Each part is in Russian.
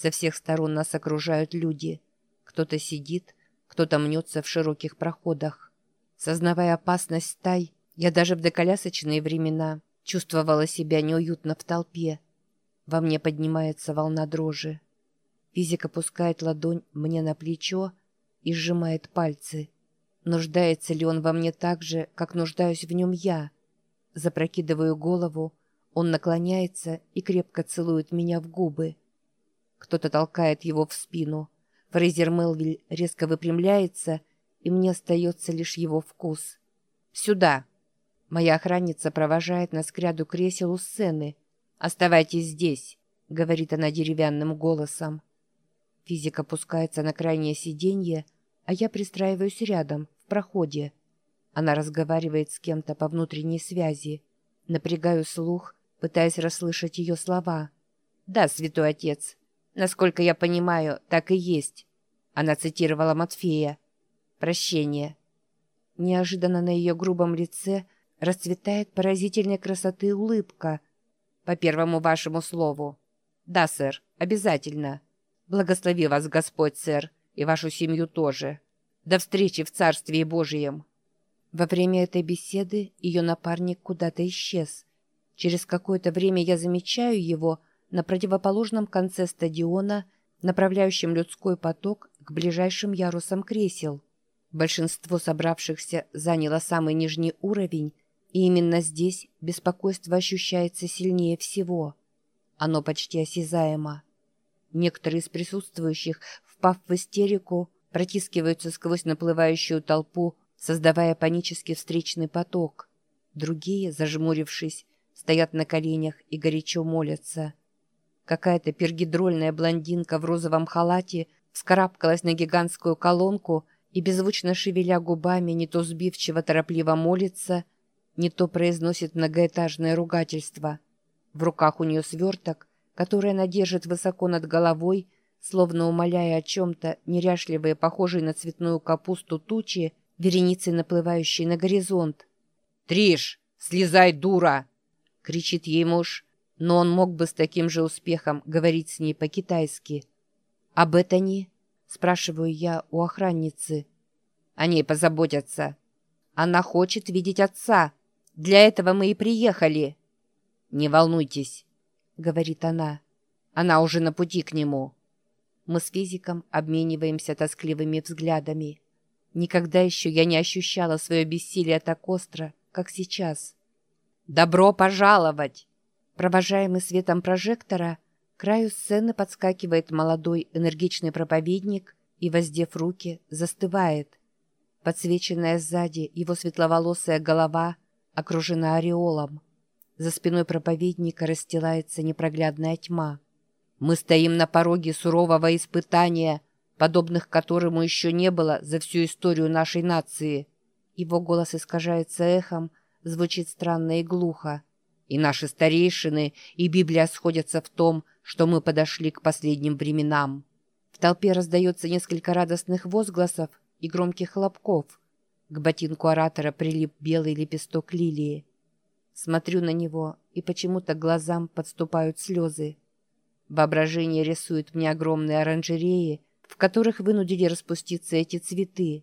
Со всех сторон нас окружают люди. Кто-то сидит, кто-то мнется в широких проходах. Сознавая опасность стай, я даже в доколясочные времена чувствовала себя неуютно в толпе. Во мне поднимается волна дрожи. Физик опускает ладонь мне на плечо и сжимает пальцы. Нуждается ли он во мне так же, как нуждаюсь в нем я? Запрокидываю голову, он наклоняется и крепко целует меня в губы. Кто-то толкает его в спину. Фрейзер Мелвиль резко выпрямляется, и мне остается лишь его вкус. «Сюда!» Моя охранница провожает нас к ряду кресел у сцены. «Оставайтесь здесь», — говорит она деревянным голосом. Физик опускается на крайнее сиденье, а я пристраиваюсь рядом, в проходе. Она разговаривает с кем-то по внутренней связи. Напрягаю слух, пытаясь расслышать ее слова. «Да, святой отец. Насколько я понимаю, так и есть». Она цитировала Матфея. «Прощение». Неожиданно на ее грубом лице расцветает поразительной красоты улыбка. «По первому вашему слову». «Да, сэр, обязательно». «Благослови вас Господь, сэр, и вашу семью тоже. До встречи в Царстве Божьем». Во время этой беседы ее напарник куда-то исчез. Через какое-то время я замечаю его на противоположном конце стадиона, направляющем людской поток к ближайшим ярусам кресел. Большинство собравшихся заняло самый нижний уровень, и именно здесь беспокойство ощущается сильнее всего. Оно почти осязаемо. Некоторые из присутствующих, впав в истерику, протискиваются сквозь наплывающую толпу, создавая панический встречный поток. Другие, зажмурившись, стоят на коленях и горячо молятся. Какая-то пергидрольная блондинка в розовом халате вскарабкалась на гигантскую колонку и, беззвучно шевеля губами, не то сбивчиво торопливо молится, не то произносит многоэтажное ругательство. В руках у нее сверток, который она держит высоко над головой, словно умоляя о чем-то неряшливые, похожие на цветную капусту тучи, вереницей наплывающей на горизонт. «Триш, слезай, дура!» — кричит ей муж, но он мог бы с таким же успехом говорить с ней по-китайски. «Об Беттани?» — спрашиваю я у охранницы. «О ней позаботятся. Она хочет видеть отца. Для этого мы и приехали». «Не волнуйтесь», говорит она. Она уже на пути к нему. Мы с физиком обмениваемся тоскливыми взглядами. Никогда еще я не ощущала свое бессилие так остро, как сейчас. «Добро пожаловать!» Провожаемый светом прожектора, к краю сцены подскакивает молодой энергичный проповедник и, воздев руки, застывает. Подсвеченная сзади его светловолосая голова окружена ореолом. За спиной проповедника расстилается непроглядная тьма. Мы стоим на пороге сурового испытания, подобных которому еще не было за всю историю нашей нации. Его голос искажается эхом, звучит странно и глухо. И наши старейшины, и Библия сходятся в том, что мы подошли к последним временам. В толпе раздается несколько радостных возгласов и громких хлопков. К ботинку оратора прилип белый лепесток лилии. Смотрю на него, и почему-то глазам подступают слезы. Воображение рисует мне огромные оранжереи, в которых вынудили распуститься эти цветы.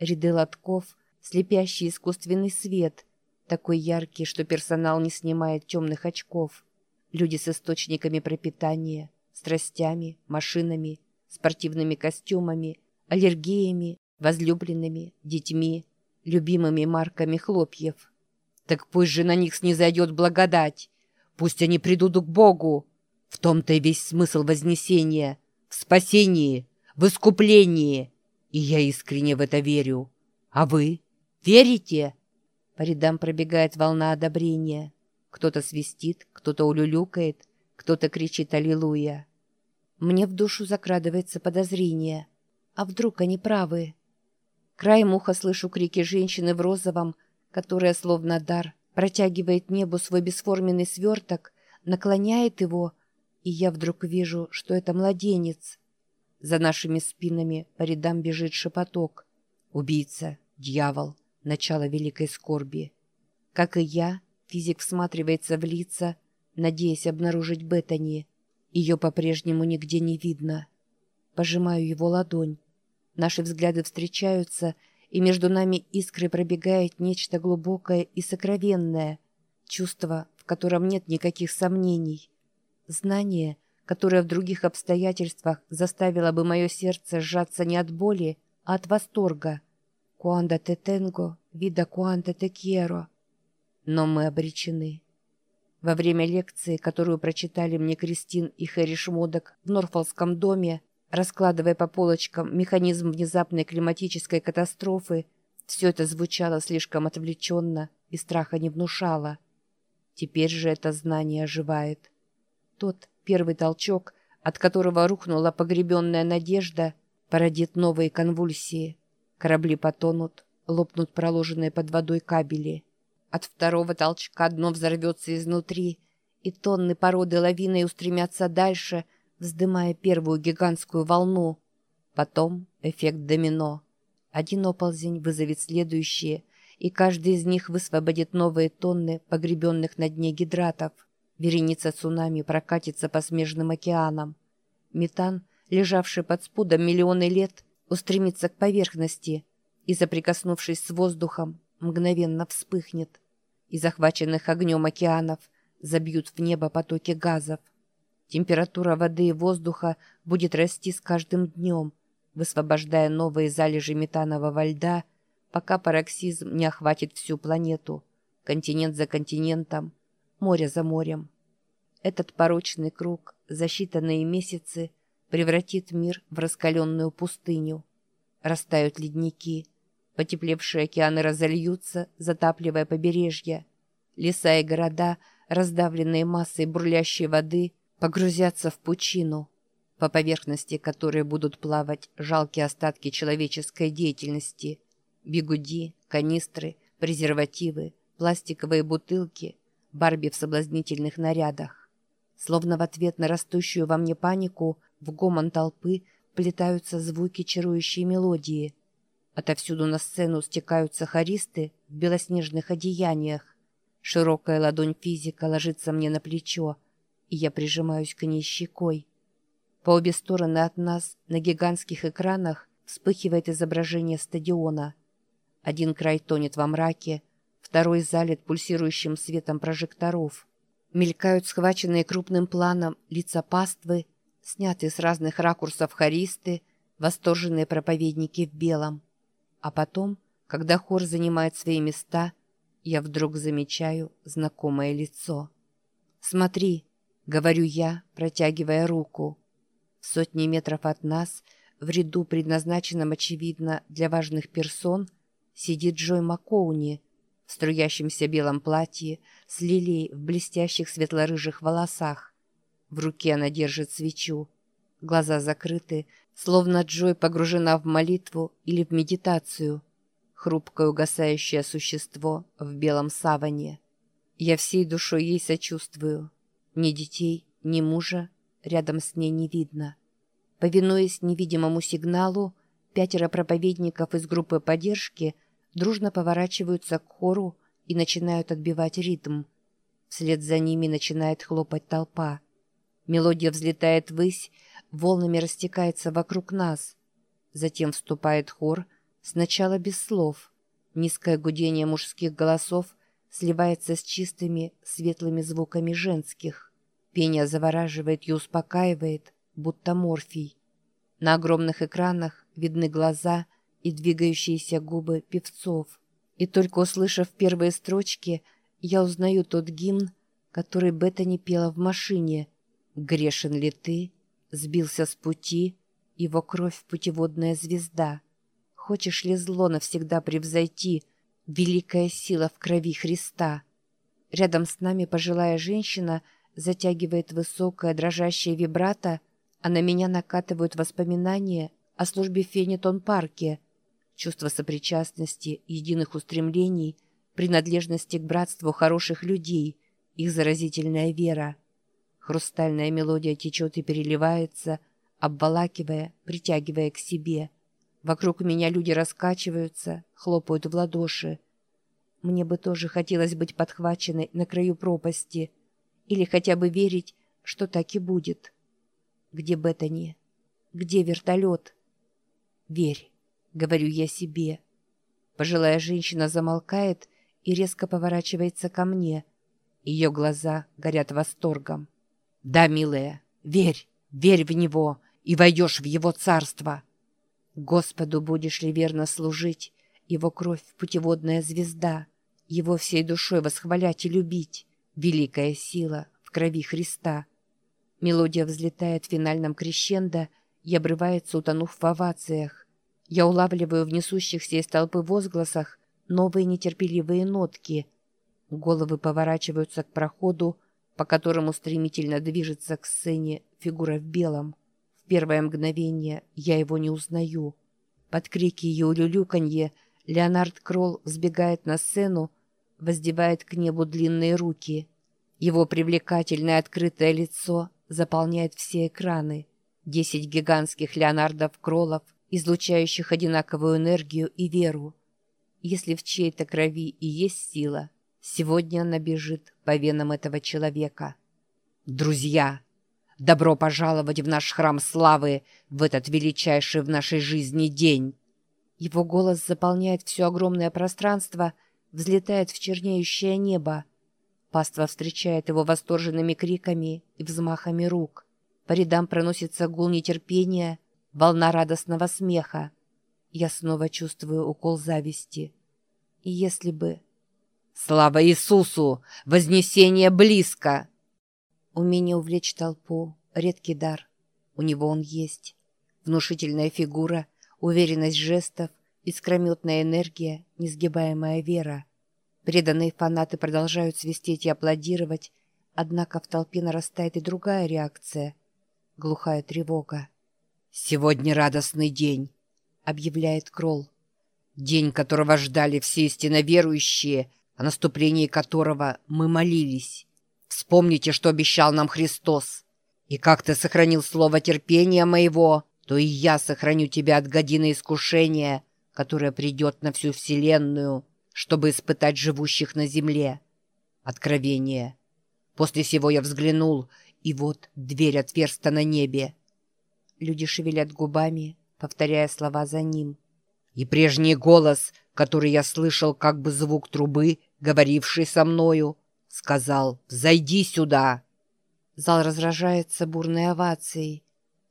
Ряды лотков, слепящий искусственный свет, такой яркий, что персонал не снимает темных очков. Люди с источниками пропитания, страстями, машинами, спортивными костюмами, аллергиями, возлюбленными, детьми, любимыми марками хлопьев. Так пусть же на них снизойдет благодать. Пусть они придут к Богу. В том-то и весь смысл Вознесения. В спасении, в искуплении. И я искренне в это верю. А вы? Верите?» По рядам пробегает волна одобрения. Кто-то свистит, кто-то улюлюкает, кто-то кричит «Аллилуйя». Мне в душу закрадывается подозрение. А вдруг они правы? Краем уха слышу крики женщины в розовом, которая, словно дар, протягивает небу свой бесформенный сверток, наклоняет его, и я вдруг вижу, что это младенец. За нашими спинами по рядам бежит шепоток. Убийца, дьявол, начало великой скорби. Как и я, физик всматривается в лица, надеясь обнаружить Беттани. Ее по-прежнему нигде не видно. Пожимаю его ладонь. Наши взгляды встречаются, и между нами искры пробегает нечто глубокое и сокровенное, чувство, в котором нет никаких сомнений. Знание, которое в других обстоятельствах заставило бы мое сердце сжаться не от боли, а от восторга. «Куанда те тенго, вида куанта те кьеро». Но мы обречены. Во время лекции, которую прочитали мне Кристин и Хэри Шмодок в Норфолском доме, раскладывая по полочкам механизм внезапной климатической катастрофы, все это звучало слишком отвлеченно и страха не внушало. Теперь же это знание оживает. Тот первый толчок, от которого рухнула погребенная надежда, породит новые конвульсии. Корабли потонут, лопнут проложенные под водой кабели. От второго толчка дно взорвется изнутри, и тонны породы лавиной устремятся дальше, вздымая первую гигантскую волну. Потом эффект домино. Один оползень вызовет следующие, и каждый из них высвободит новые тонны погребенных на дне гидратов. Вереница цунами прокатится по смежным океанам. Метан, лежавший под спудом миллионы лет, устремится к поверхности и, соприкоснувшись с воздухом, мгновенно вспыхнет. И захваченных огнем океанов забьют в небо потоки газов. Температура воды и воздуха будет расти с каждым днем, высвобождая новые залежи метанового льда, пока пароксизм не охватит всю планету, континент за континентом, море за морем. Этот порочный круг за считанные месяцы превратит мир в раскаленную пустыню. Растают ледники, потеплевшие океаны разольются, затапливая побережья. Леса и города, раздавленные массой бурлящей воды, погрузятся в пучину, по поверхности которой будут плавать жалкие остатки человеческой деятельности. Бигуди, канистры, презервативы, пластиковые бутылки, Барби в соблазнительных нарядах. Словно в ответ на растущую во мне панику, в гомон толпы плетаются звуки чарующей мелодии. Отовсюду на сцену стекаются хористы в белоснежных одеяниях. Широкая ладонь физика ложится мне на плечо, и я прижимаюсь к ней щекой. По обе стороны от нас на гигантских экранах вспыхивает изображение стадиона. Один край тонет во мраке, второй залит пульсирующим светом прожекторов. Мелькают схваченные крупным планом лица паствы, снятые с разных ракурсов хористы, восторженные проповедники в белом. А потом, когда хор занимает свои места, я вдруг замечаю знакомое лицо. «Смотри», — говорю я, протягивая руку. Сотни метров от нас, в ряду, предназначенном, очевидно, для важных персон, сидит Джой Макоуни — в струящемся белом платье, с лилией в блестящих светло-рыжих волосах. В руке она держит свечу. Глаза закрыты, словно Джой погружена в молитву или в медитацию. Хрупкое угасающее существо в белом саване. Я всей душой ей сочувствую. Ни детей, ни мужа рядом с ней не видно. Повинуясь невидимому сигналу, пятеро проповедников из группы поддержки – дружно поворачиваются к хору и начинают отбивать ритм. Вслед за ними начинает хлопать толпа. Мелодия взлетает ввысь, волнами растекается вокруг нас. Затем вступает хор, сначала без слов. Низкое гудение мужских голосов сливается с чистыми, светлыми звуками женских. Пение завораживает и успокаивает, будто морфий. На огромных экранах видны глаза — и двигающиеся губы певцов. И только услышав первые строчки, я узнаю тот гимн, который Беттани пела в машине. «Грешен ли ты? Сбился с пути, его кровь путеводная звезда. Хочешь ли зло навсегда превзойти? Великая сила в крови Христа». Рядом с нами пожилая женщина затягивает высокое дрожащее вибрато, а на меня накатывают воспоминания о службе Фенитон-парке — чувство сопричастности, единых устремлений, принадлежности к братству хороших людей, их заразительная вера. Хрустальная мелодия течет и переливается, обволакивая, притягивая к себе. Вокруг меня люди раскачиваются, хлопают в ладоши. Мне бы тоже хотелось быть подхваченной на краю пропасти или хотя бы верить, что так и будет. Где Беттани? Где вертолет? Верь, говорю я себе. Пожилая женщина замолкает и резко поворачивается ко мне. Ее глаза горят восторгом. «Да, милая, верь, верь в Него и войдешь в Его царство. Господу будешь ли верно служить, Его кровь — путеводная звезда, Его всей душой восхвалять и любить, великая сила в крови Христа». Мелодия взлетает в финальном крещендо и обрывается, утонув в овациях. Я улавливаю в несущихся из толпы возгласах новые нетерпеливые нотки. Головы поворачиваются к проходу, по которому стремительно движется к сцене фигура в белом. В первое мгновение я его не узнаю. Под крики и улюлюканье Леонард Кролл взбегает на сцену, воздевает к небу длинные руки. Его привлекательное открытое лицо заполняет все экраны. Десять гигантских Леонардов Кроллов, излучающих одинаковую энергию и веру. Если в чьей-то крови и есть сила, сегодня она бежит по венам этого человека. Друзья, добро пожаловать в наш храм славы в этот величайший в нашей жизни день. Его голос заполняет все огромное пространство, взлетает в чернеющее небо. Паства встречает его восторженными криками и взмахами рук. По рядам проносится гул нетерпения, волна радостного смеха. Я снова чувствую укол зависти. И если бы... «Слава Иисусу! Вознесение близко!» Умение увлечь толпу — редкий дар. У него он есть. Внушительная фигура, уверенность жестов, искрометная энергия, несгибаемая вера. Преданные фанаты продолжают свистеть и аплодировать, однако в толпе нарастает и другая реакция — глухая тревога. «Сегодня радостный день объявляет Кролл. День, которого ждали все истинно верующие, о наступлении которого мы молились. Вспомните, что обещал нам Христос. И как ты сохранил слово терпения моего, то и я сохраню тебя от годины искушения, которое придет на всю вселенную, чтобы испытать живущих на земле. Откровение. После сего я взглянул, и вот дверь отверста на небе. Люди шевелят губами, повторяя слова за ним. «И прежний голос, который я слышал как бы звук трубы, говоривший со мною, сказал «Зайди сюда!» Зал разражается бурной овацией.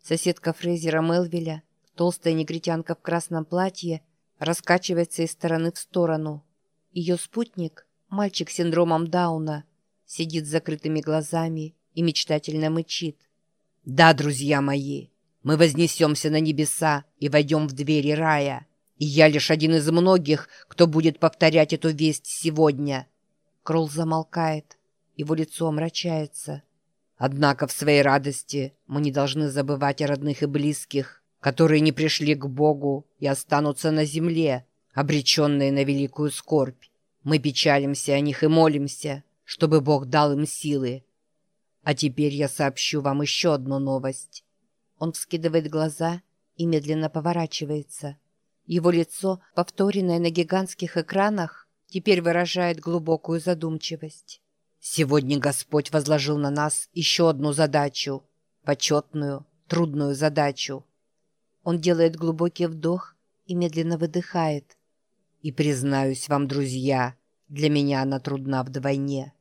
Соседка Фрейзера Мелвиля, толстая негритянка в красном платье, раскачивается из стороны в сторону. Ее спутник, мальчик с синдромом Дауна, сидит с закрытыми глазами и мечтательно мычит. «Да, друзья мои, мы вознесемся на небеса и войдем в двери рая. И я лишь один из многих, кто будет повторять эту весть сегодня». Кролл замолкает. Его лицо омрачается. «Однако в своей радости мы не должны забывать о родных и близких, которые не пришли к Богу и останутся на земле, обреченные на великую скорбь. Мы печалимся о них и молимся, чтобы Бог дал им силы. А теперь я сообщу вам еще одну новость. Он вскидывает глаза и медленно поворачивается. Его лицо, повторенное на гигантских экранах, теперь выражает глубокую задумчивость. «Сегодня Господь возложил на нас еще одну задачу, почетную, трудную задачу». Он делает глубокий вдох и медленно выдыхает. «И признаюсь вам, друзья, для меня она трудна вдвойне».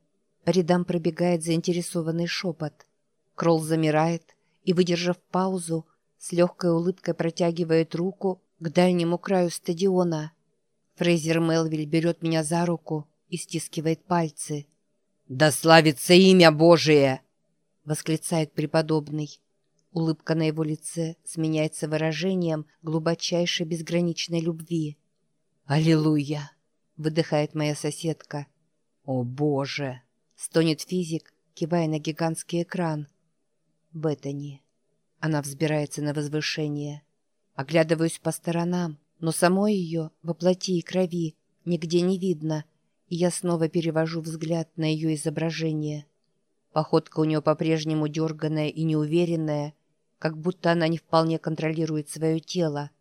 По рядам пробегает заинтересованный шепот. Кролл замирает, и, выдержав паузу, с легкой улыбкой протягивает руку к дальнему краю стадиона. Фрейзер Мелвиль берет меня за руку и стискивает пальцы. «Да славится имя Божие!» — восклицает преподобный. Улыбка на его лице сменяется выражением глубочайшей безграничной любви. «Аллилуйя!» — выдыхает моя соседка. «О, Боже!» — стонет физик, кивая на гигантский экран. Беттани. Она взбирается на возвышение. Оглядываюсь по сторонам, но самой ее, во плоти и крови, нигде не видно, и я снова перевожу взгляд на ее изображение. Походка у нее по-прежнему дерганная и неуверенная, как будто она не вполне контролирует свое тело.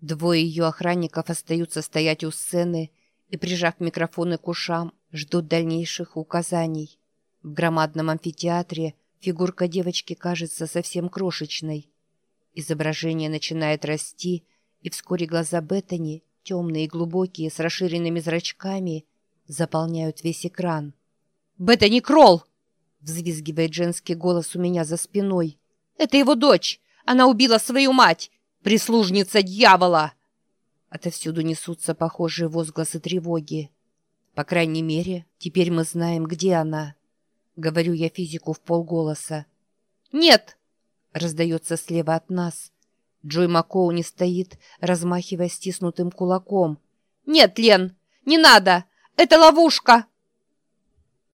Двое ее охранников остаются стоять у сцены и, прижав микрофоны к ушам, ждут дальнейших указаний. В громадном амфитеатре Фигурка девочки кажется совсем крошечной. Изображение начинает расти, и вскоре глаза Беттани, темные и глубокие, с расширенными зрачками, заполняют весь экран. «Беттани Кролл!» — взвизгивает женский голос у меня за спиной. «Это его дочь! Она убила свою мать! Прислужница дьявола!» Отовсюду несутся похожие возгласы тревоги. По крайней мере, теперь мы знаем, где она. Говорю я физику в полголоса. «Нет!» — раздается слева от нас. Джой Макоуни стоит, размахивая стиснутым кулаком. «Нет, Лен, не надо! Это ловушка!»